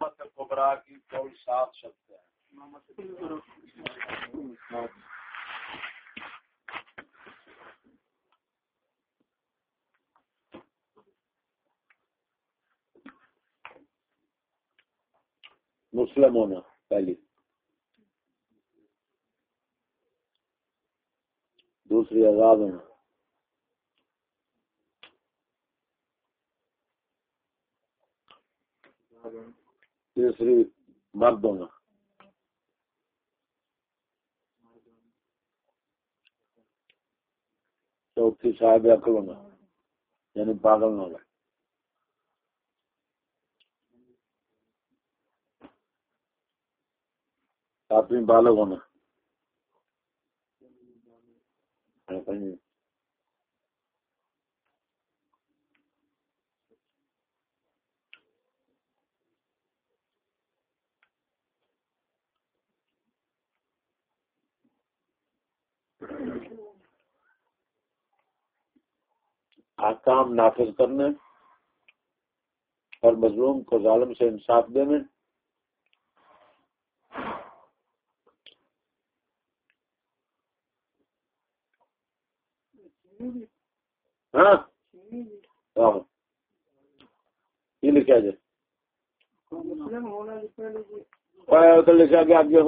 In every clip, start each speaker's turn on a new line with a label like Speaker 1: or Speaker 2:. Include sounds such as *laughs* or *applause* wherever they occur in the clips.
Speaker 1: امت کبرا کی کوئی ساتھ سکتے ہیں۔ مسلم ہونا پہلی۔ دوسری آزاد ہونا۔ تیسری مرد ہونا چوتھی صاحب عقل ہونا یعنی پاگل نہ ہونا ساتویں بالغ ہونا آکام نافذ کرنے اور مظلوم کو ظالم سے انصاف دینے۔ ہاں؟ یہ لکھا جائے جی۔ لکھا گیا آگے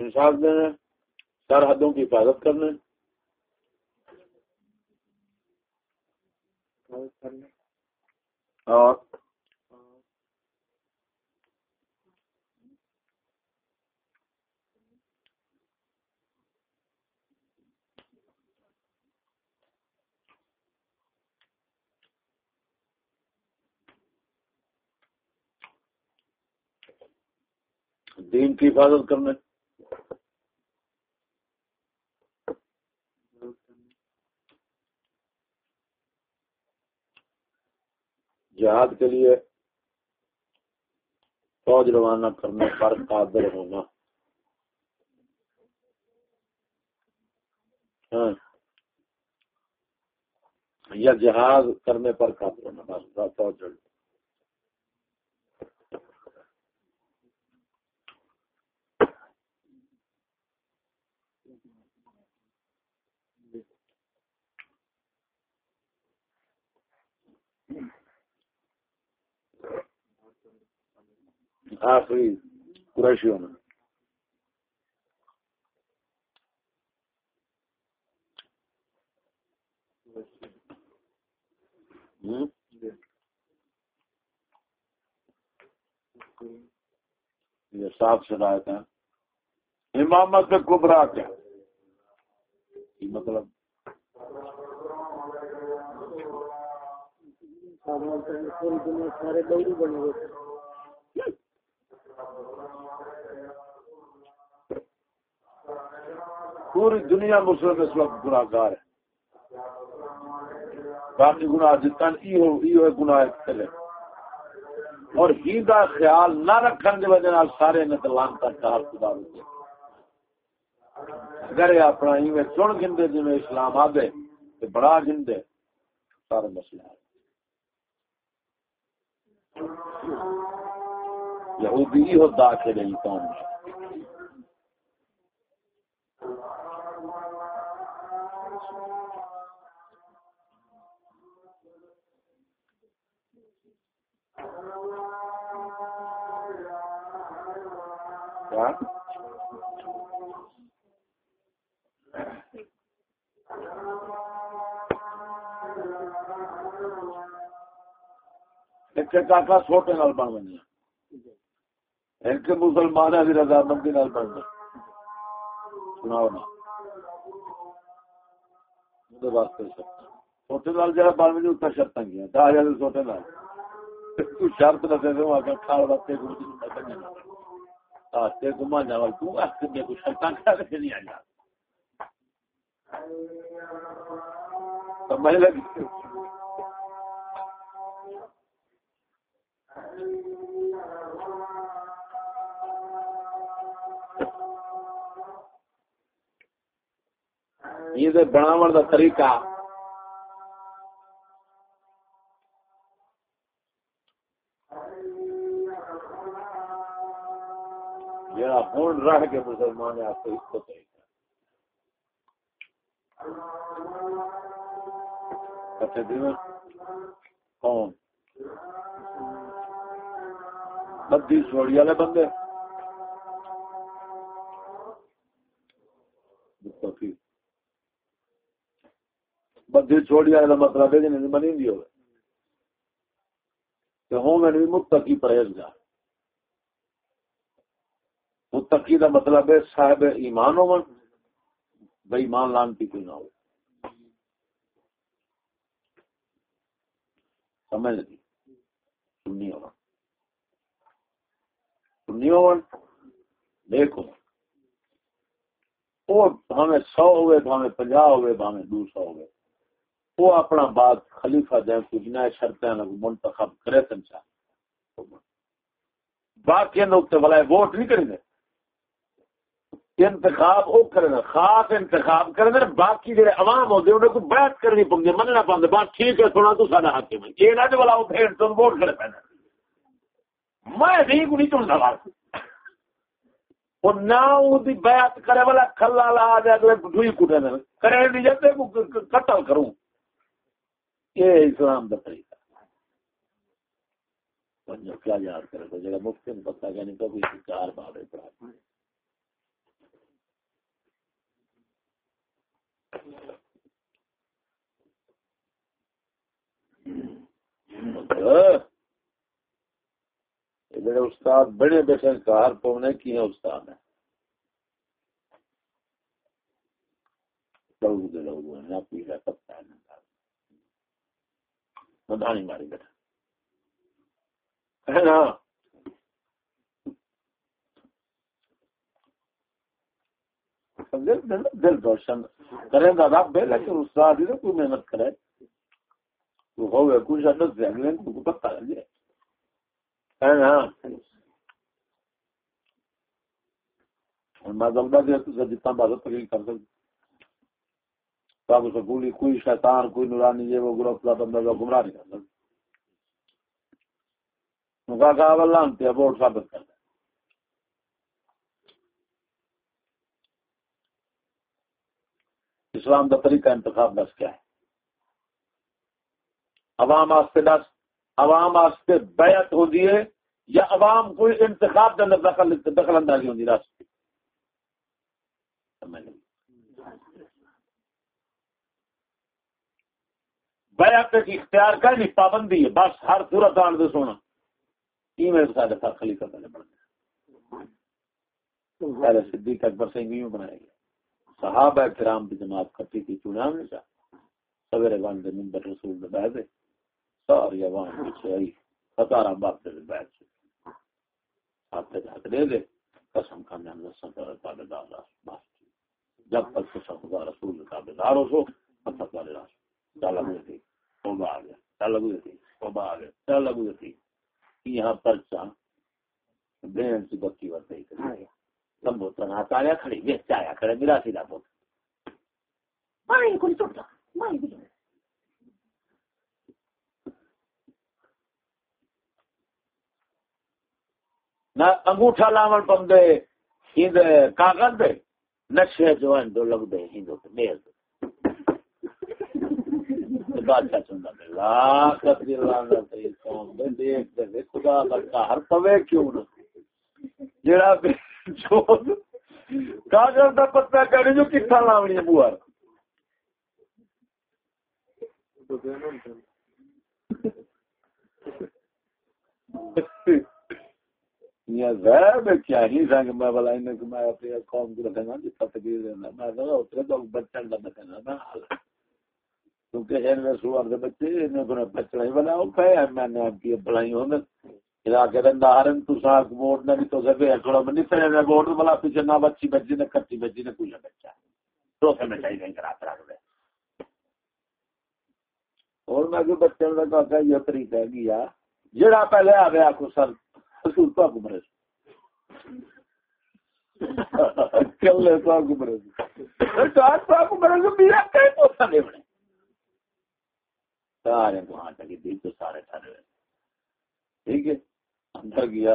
Speaker 1: انصاف دینے، سرحدوں کی حفاظت کرنے۔ اور دین کی حفاظت کرنے جہاد کے لیے فوج روانہ کرنے پر قادر ہونا ہاں۔ یا جہاد کرنے پر قادر ہونا، بس فوج آخری قریشی ہونا یہ صاف شرائط ہے امامت کبرا کیا مطلب سارے بنے ہوئے پوری دنیا مسلم اس وقت گناہ گار ہے۔ باقی گناہ جتنا یہ گناہ چلے اور ہی کا خیال نہ رکھنے کی وجہ سارے نے دلان کا چار خدا اگر اپنا ایویں چن گندے جی اسلام آ گئے تو بڑا گندے، سارے مسئلہ ہے۔ یہودی ہی ہوتا کے نہیں قوم کاکا چھوٹے نال بن ان کے مسلمان ہے رضامندی نال بن سناؤ نا۔ چھوٹے نال بن بنی اتنا شرط گیا۔ دس چھوٹے نال۔ شرط نہ دے دوں کھال واسطے آتے گما جا تو آتے میں کچھ شرطاں کھا کے نہیں آیا سمجھ لگی یہ بناو کا طریقہ جڑا ہوں رہ کے مسلمان ہے آپ کو اس کو صحیح کٹے دن کون بدی چھوڑی والے بندے۔ بدی چھوڑی والے مطلب ہے جن بنی دی ہوگی ہوں میں بھی متقی پرہیزگار۔ متقی کا مطلب ہے صاحب ایمان ہو بھائی ایمان لانتی کوئی نہ ہو۔ سمجھ لگی ہو۔ ہو۔ دیکھو۔ وہ سو ہوئے ہمیں پنجا ہوئے دو سو ہوئے۔ وہ اپنا بات خلیفہ دیں کچھ نہ شرطیں منتخب کرے تنچا باقی ووٹ نہیں کریں گے۔ انتخاب وہ کرنا، خاص انتخاب کرنا، باقی جڑے عوام ہوتے انہیں کو بحث کرنی پہ مننا پہ بات ٹھیک ہے سنا تو سارا ہاتھ میں یہ نہ والا وہ پھر تم ووٹ کرے پہنا میں نہیں کو نہیں چنتا بات اور نہ بیعت کرے والا کھلا لا کرے نہیں جاتے قتل کروں؟ یہ اسلام کا طریقہ۔ کیا یاد کرے تو جگہ مفتی کہ نہیں چار بار پڑھا۔ میرے استاد بڑے بیٹے کار پونے کی ہیں استاد؟ ہیں، نہ پی رہا ہے مدانی ماری بیٹھا۔ ہے نا؟ دل روشن کرے گا رب لیکن استاد ہی کوئی محنت کرے۔ ہو گئے میں جتنا بات تقریر کر سکتے سکولی کوئی شیطان کوئی نورانی یہ وہ گروپ کا بندہ گمراہ نہیں کر سکتا کہا ثابت کر اسلام کا طریقہ انتخاب دس کیا ہے عوام واسطے دس عوام واسطے بیعت ہو دیے یا عوام کوئی انتخاب کے اندر دخل دخل اندازی ہوتی راستے بیعت کی اختیار کا نہیں پابندی ہے، بس ہر صورت آن دے سونا۔ ایویں سارے ساتھ خلیفہ پہلے بن گیا پہلے صدیق اکبر سے یوں بنایا گیا۔ صحابہ کرام کی جماعت کٹی تھی چنے ہم نے چاہ سویرے بن دے ممبر رسول دے بیٹھ ساری عوام پیچھے آئی ستارہ باپ دے بیٹھ سے ہاتھ ہاتھ دے دے قسم کھانے ہم دساں تو تابے دار بس جب تک تو خدا رسول تابے دار ہو سو تک والے راس چل لگو تھی توبہ آ گیا۔ چل لگو تھی توبہ آ گیا۔ چل لگو تھی یہاں پرچا بین سی بکی ورتے ہی کرے سمبوتن ہاتھ آیا کھڑی بیچ آیا کھڑے میرا سیدھا بوت مائیں کوئی ٹوٹا مائیں بھی نہ انگوٹھا لاون پندے ہند کاغذ دے دو لگ دے ہندو تے میل بادشاہ چندا دے لاکھ دی لانا تے قوم دے دیکھ دے خدا کا ہر پوے کیوں نہ۔ جڑا کاغذ کا پتا کرے جو لاونی ہے بوار۔ *laughs* کیا؟ ہی سنگ میں بلا میں اپنی قوم کو رکھنا جتنا تقریر دینا۔ میں اتنے تو بچن کا بچنا نا کیونکہ سوار کے بچے بچنا ہی بنا میں نے آپ کی بلائی ہوں علاقے دے نارن تو ساک ووٹ نہ تو سکے تھوڑا منی تے نے ووٹ والا پیچھے نہ بچی بچی نے کٹی، بچی نے کوئی بچہ تو سے میں چاہیے نہیں کرا دے اور میں جو بچے نے کہا یہ طریقہ ہے گیا، جڑا پہلے آ گیا کو سر رسول تو تو تو آج تو کو مرے میرا کہیں تو سنے بنے سارے وہاں تک دی تو سارے ٹھہرے ٹھیک ہے اندر گیا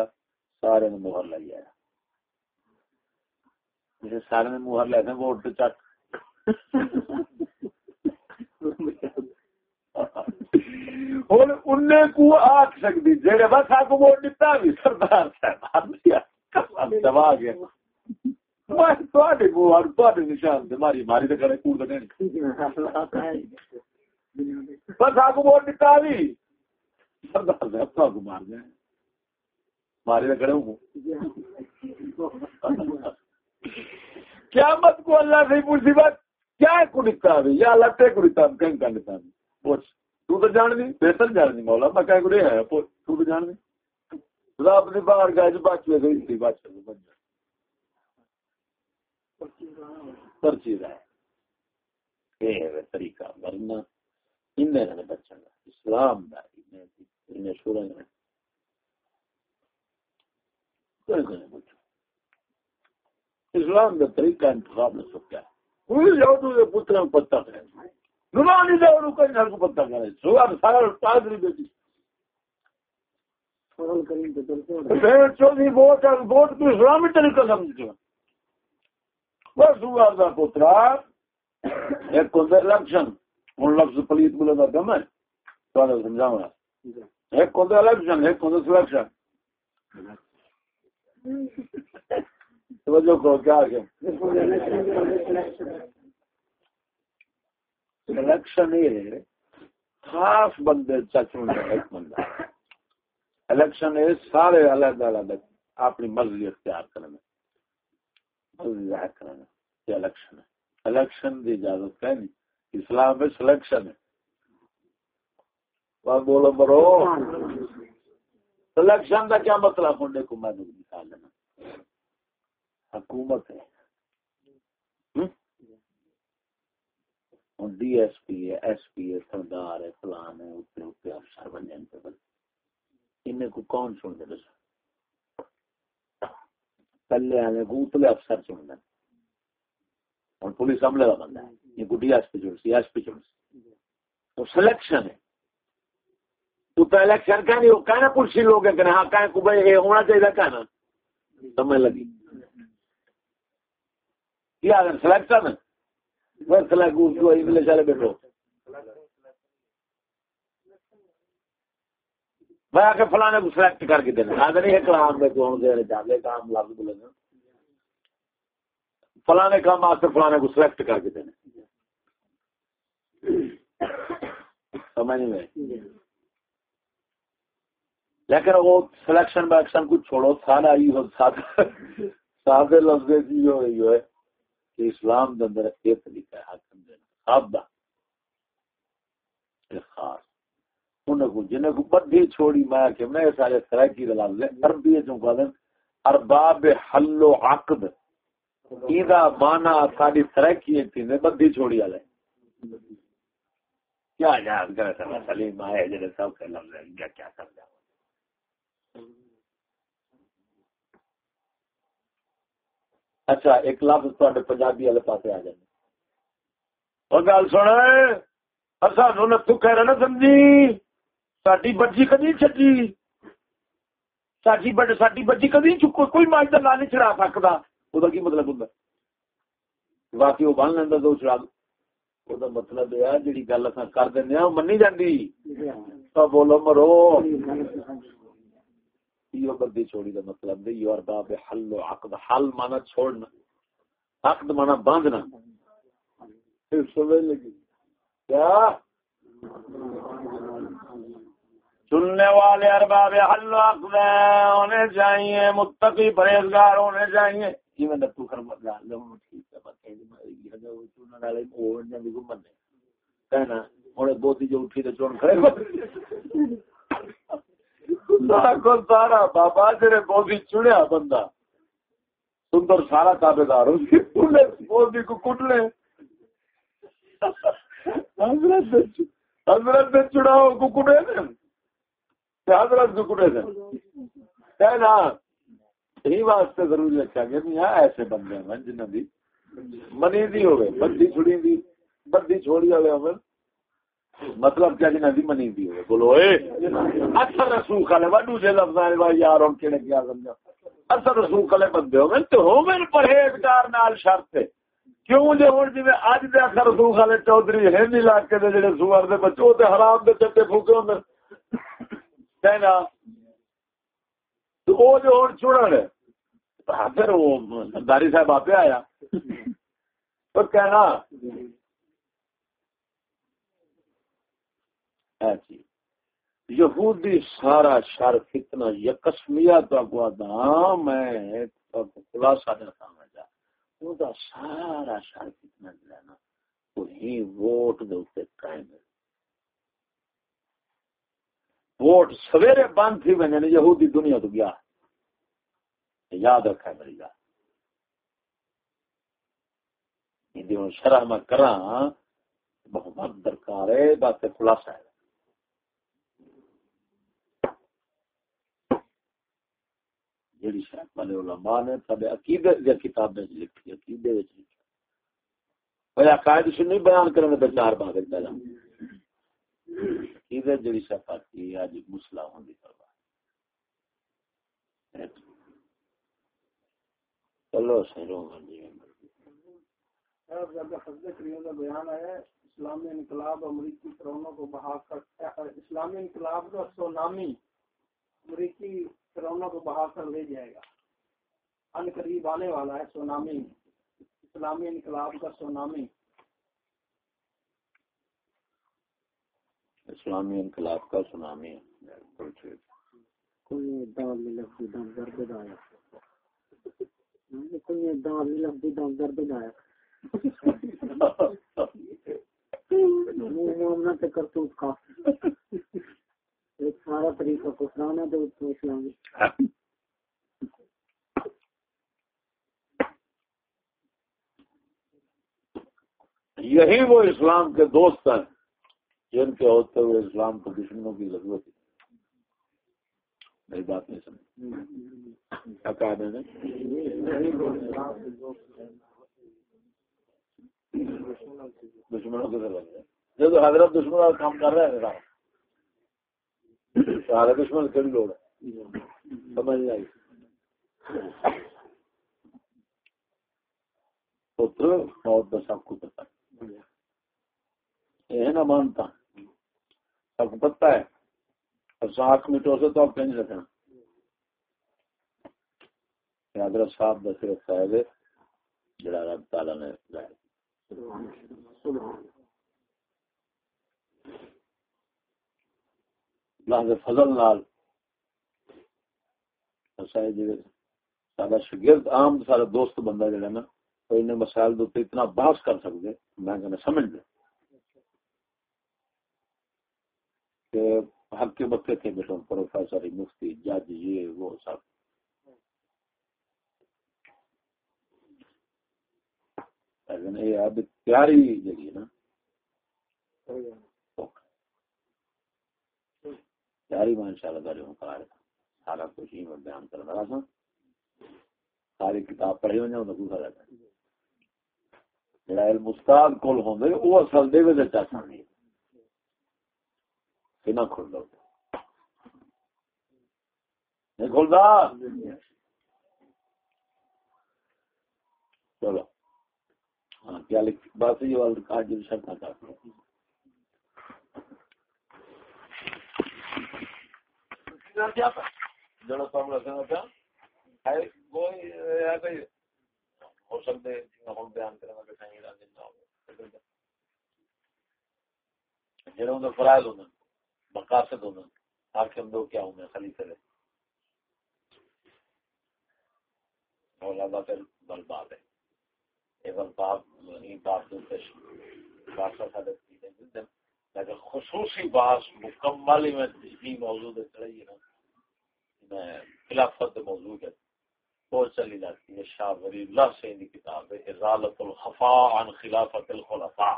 Speaker 1: سارے نے مہر لگ آیا سارے نے موہر لے دیں ووٹ چک ہوں کو آخ سکتی جہے بس آ کو ووٹ دیتا بھی، سردار صاحب دبا گیا نشان ماری ماری تو کرے کوڑ بس کو ووٹ بھی۔ سردار صاحب مار مارے تو ہوں۔ کیا مت کو اللہ سے پوچھی بات کیا کو نکتا یا اللہ تے کو نکتا کہیں کا نکتا پوچھ۔ تو تو جان دی بہتر جان دی مولا میں کہیں کو رہے ہیں تو تو جان دی خدا اپنی باہر گئے جو بات چوئے گئی تھی بات چوئے بن جائے پرچی ہے یہ ہے طریقہ ورنہ انہیں بچن اسلام دا انہیں شورا نے کوئی کوئی نہیں اسلام کا طریقہ انتخاب نہ سکتا ہے پوری جاؤ تو یہ پتر پتا کرے نمانی جاؤ تو کہیں ہر کو پتا کرے سوار سارا پادری بیٹی چودھری ووٹ ووٹ تو اسلامی طریقہ سمجھتے بس سوار کا پوترا ایک ہوتا الیکشن ہوں لفظ پلیت بولے کا دم ہے تو سمجھاؤں گا ایک ہوتا الیکشن ایک ہوتا سلیکشن توجہ کرو کیا سلیکشن یہ خاص بندے چچوں ایک بندہ الیکشن یہ سارے الگ الگ اپنی مرضی اختیار کرنا مرضی ظاہر کرنا یہ الیکشن ہے الیکشن کی اجازت ہے نہیں اسلام میں سلیکشن ہے بولو برو سلیکشن کا کیا مطلب ہونے کو میں نے نکال لینا حکومت ہے ڈی ایس پی ہے، ایس پی ہے، سردار ہے، فلان ہے اتنے اتنے افسر بن پہ ان کو کون سن دے پہلے آنے کو اتلے افسر دیں پولیس عملے کا بندہ ہے۔ یہ کو ڈی ایس پی چن سی ایس پی چن سی تو سلیکشن ہے۔ تو الیکشن نہیں کہنا پولیس لوگ ہیں کہ ہاں کہیں کو بھائی ہونا چاہیے کہنا سمجھ لگی؟ انگلش والے بیٹھو میں آ کے فلانے کو سلیکٹ کر کے دینا۔ نہیں کلام میں کون دے جانے کام لفظ بولے فلانے کام واسطے فلانے کو سلیکٹ کر کے دینا۔ سمجھ لیکن وہ سلیکشن بیکشن کو چھوڑو سارا ہی سادے لفظ جو ہے جی کہ اسلام کے اندر ایک طریقہ ہے حاکم دینا خواب دا۔ خاص۔ انہیں کو جنہیں کو بدھی چھوڑی، میں کہ میں سارے سرائکی دلال لے، عربی جو کہا دیں ارباب حل و عقد۔ ایدہ مانا ساری سرائکی ایک تھی بدھی چھوڑی آلے۔ کیا یاد کرے سر سلیم آئے جنہیں سب کے لفظ کیا کیا کر اچھا ایک لفظ تے پنجابی والے پاس آ جائے اور گل سن سانو نتو کہہ رہے نا سمجھی۔ ساری بچی کدی چکی ساری ساری بچی کدی چکو۔ کوئی ماج کا نام نہیں چڑھا سکتا وہ کی مطلب ہوں باقی وہ بن لینا دو چڑا وہ مطلب یہ ہے جی گل اصل کر دیا منی جاتی بولو مرو۔ یہ بدی چھوڑی دا مطلب ہے یو ارباب حل و عقد. حل مانا چھوڑنا عقد مانا باندھنا۔ پھر سمجھ لگی۔ کیا؟ سننے والے ارباب حل و عقد ہونے چاہیے متقی پرہیزگار ہونے چاہیے۔ جی میں نتو کر مت گال لوں ٹھیک ہے بات ہے میں یہ جو چنن والے او نے بھی گھومنے۔ کہنا ہن بوتی جو اٹھی تے چون کھڑے سارا بابا جڑے بوزی چڑیا بندہ۔ سندر سارا تابے دار *laughs* بوزی کو کٹ لے حضرت چڑاؤ کو کٹے حضرت کو کٹے دے۔ نا یہی واسطے ضروری رکھا گیا نہیں ایسے بندے ہیں جنہوں کی منی دی ہوئے بندی چھڑی دی، بندی چھوڑی والے ہوئے مطلب کیا جنہ دی منی دی ہوئے؟ بولو، اے اچھا رسول خالے، وڈو جے لفظ آنے بھائی یار ان کے کیا سمجھا؟ اثر رسوخ والے بندے ہو تو ہو پرہیزگار نال شرط ہے۔ کیوں جی ہوں جی اج دے اثر رسوخ والے چودھری ہند علاقے دے جڑے سوار دے بچے، وہ حرام دے چٹے پھوکے ہوں کہنا، تو وہ جو ہوں چڑن ہاں، پھر وہ داری صاحب آپ آیا۔ تو کہنا ایسی جی۔ یہودی سارا شر فتنا یکسمیا تو اگوا میں خلاصہ دیتا ہوں جا۔ وہ سارا شر فتنا جو ہے نا، وہی ووٹ دے اوپر قائم ہے۔ ووٹ سویرے بند تھی وجہ یہودی دنیا تو گیا۔ یاد رکھا ہے میری گل۔ شرح میں کرا بہت درکار ہے، بات خلاصہ ہے۔ جیڑی شاید والے علماء نے تھے عقیدے دی کتابیں لکھی، عقیدے وچ لکھی۔ بھئی عقائد سے نہیں بیان کرنے تے چار بات پہلا۔ عقیدے جیڑی شفاعت کی اج مسئلہ ہوندی پروا چلو سیرو جی
Speaker 2: بیان ہے اسلامی انقلاب امریکی کرونوں کو بہا کر، اسلامی انقلاب کا سونامی امریکی کرونا کو بہا کر لے جائے گا۔ ان قریب آنے والا ہے سونامی۔ اسلامی انقلاب کا سونامی۔
Speaker 1: اسلامی انقلاب کا سونامی۔
Speaker 2: کوئی دم درد دم درد منہ کرتوت ایک سارا طریقہ کفرانہ دے تو اسلامی ہاں۔
Speaker 1: یہی وہ اسلام کے دوست ہیں جن کے ہوتے ہوئے اسلام کو دشمنوں کی ضرورت ہے۔ میری بات نہیں سمجھ۔ کیا کہا میں نے؟ دشمنوں کی ضرورت ہے۔ جب حضرت دشمنوں کا کام کر رہے ہیں۔ سارے دشمن کیڑی لوڑ ہے۔ سمجھ نہیں آئی۔ پتر، موت کا سب کو پتا یہ نہ مانتا۔ سب کو پتا ہے۔ اور ساتھ مٹو سے تو آپ کہیں رکھنا حضرت صاحب کا صرف فائد ہے۔ جڑا رب تعالیٰ نے ظاہر اللہ کے فضل نال سارا شگرد عام سارا دوست بندہ جڑا نا تو انہیں مسائل دے اتنا بحث کر سکتے میں کہنا سمجھ دے کہ حق کے مطلب بکے تھے بیٹھوں پروفیسر، مفتی، جج، یہ، وہ سب۔ لیکن یہ اب پیاری جگہ نا۔ ساری میں انشاءاللہ داری ہوں کرا رہا سارا کچھ ہی میں بیان کر رہا تھا۔ ساری کتاب پڑھی ہوئی ہیں دوسرا رہتا ہے۔ جڑا علم استاد کول ہوندے، او اصل دے وچ اچھا چاہتا نہیں کنا کھول دو۔ نہیں کھولدا چلو۔ ہاں کیا لکھ بس یہ والا کاج شرط تھا جڑا تو ہم رکھنا تھا ہے کوئی ہے کہ ہو سکتے ہم بیان کرنا کہ کہیں راضی نہ ہو جڑوں دا فرائض ہونا مقاصد ہونا حاکم دو کیا ہونا خلیفہ دے مولانا پھر بل باب ہے یہ بل باب باب دو تش باسا سادہ کی لیکن خصوصی باس مکمل میں موضوع دے چڑھائی ہے نا خلافت موضوع ہے وہ چلی جاتی ہے شاہ ولی اللہ سے ان کتاب ہے ازالت الخفا عن خلافت الخلفاء.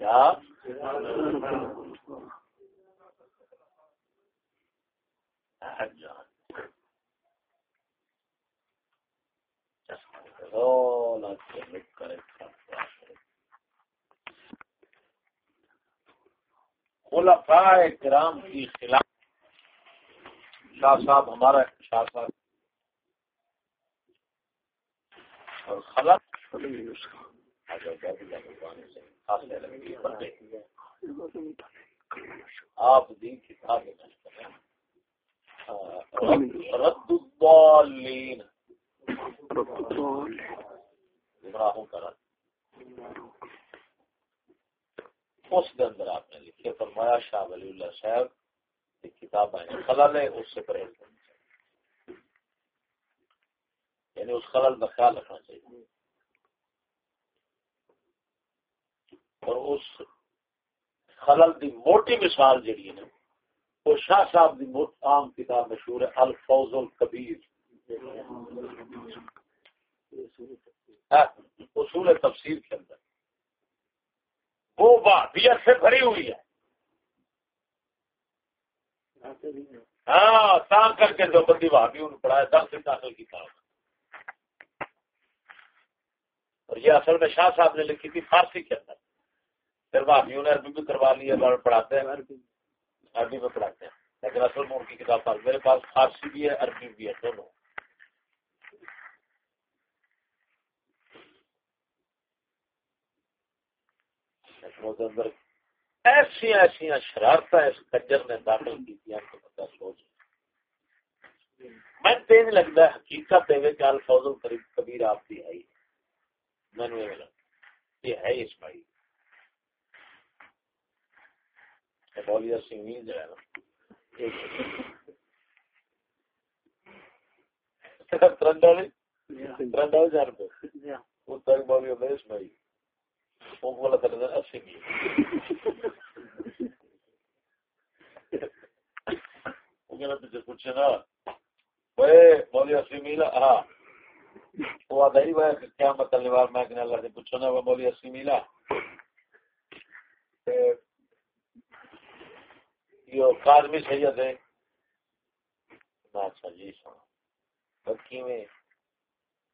Speaker 1: کیا خلفاء کرام کی خلاف شاہ صاحب ہمارا شاہ صاحب اور خلق آپ دی کتاب رد الضالین۔ گمراہوں کا رد۔ اس کے اندر آپ نے لکھے فرمایا شاہ ولی اللہ صاحب ایک کتاب آئے خلل ہے اس سے پرہیز کرنا چاہیے۔ یعنی اس خلل کا خیال رکھنا چاہیے۔ اور اس خلل دی موٹی مثال جڑی ہے نا وہ شاہ صاحب دی عام کتاب مشہور ہے الفوز الکبیر۔ ہاں، اصول تفسیر کے اندر۔ وہ واحدیت سے بھری ہوئی ہے۔ ہاں تا کر کے جو بندی وہابی انہوں پڑھایا، دس دن داخل کی تھا اور یہ اصل میں شاہ صاحب نے لکھی تھی فارسی کے اندر۔ پھر بھابھیوں نے عربی بھی کروا لی ہے پڑھاتے ہیں۔ عربی میں پڑھاتے ہیں۔ لیکن اصل میں ان کی کتاب پاس میرے پاس فارسی بھی ہے، عربی بھی ہے، دونوں۔ اندر ایسی ایسی شرارت اس کجر نے داخل کی پتا سوچ میں تین لگتا ہے حقیقت ہے کہ القریب کبیر آپ کی ہے میں نے یہ ہے اس بھائی بولیا سنگھ جو ہے نا ترنڈا ترنڈا ہزار روپے وہ تک بولیا اس بھائی اسی پوچھے نا میلا ہاں وہ کیا مطلب میں اللہ سے پوچھو نا وہ اسی میلا یہ کارمی سید ہے اچھا جی سنا میں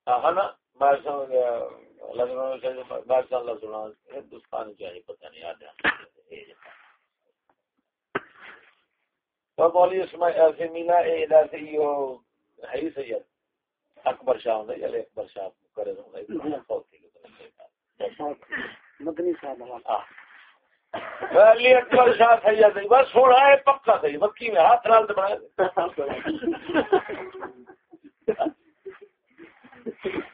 Speaker 1: ہاں نا میں سمجھ گیا ہندوستان چاہیے پتہ نہیں آ مولی اس میں ایسے مینا ایسے ہی ہے ہی سید۔ اکبر شاہ ہوں یا اکبر شاہ کرے مدنی صاحب اکبر شاہ سید بس تھوڑا ہے پکا صحیح مکی میں ہاتھ رال بنایا *laughs*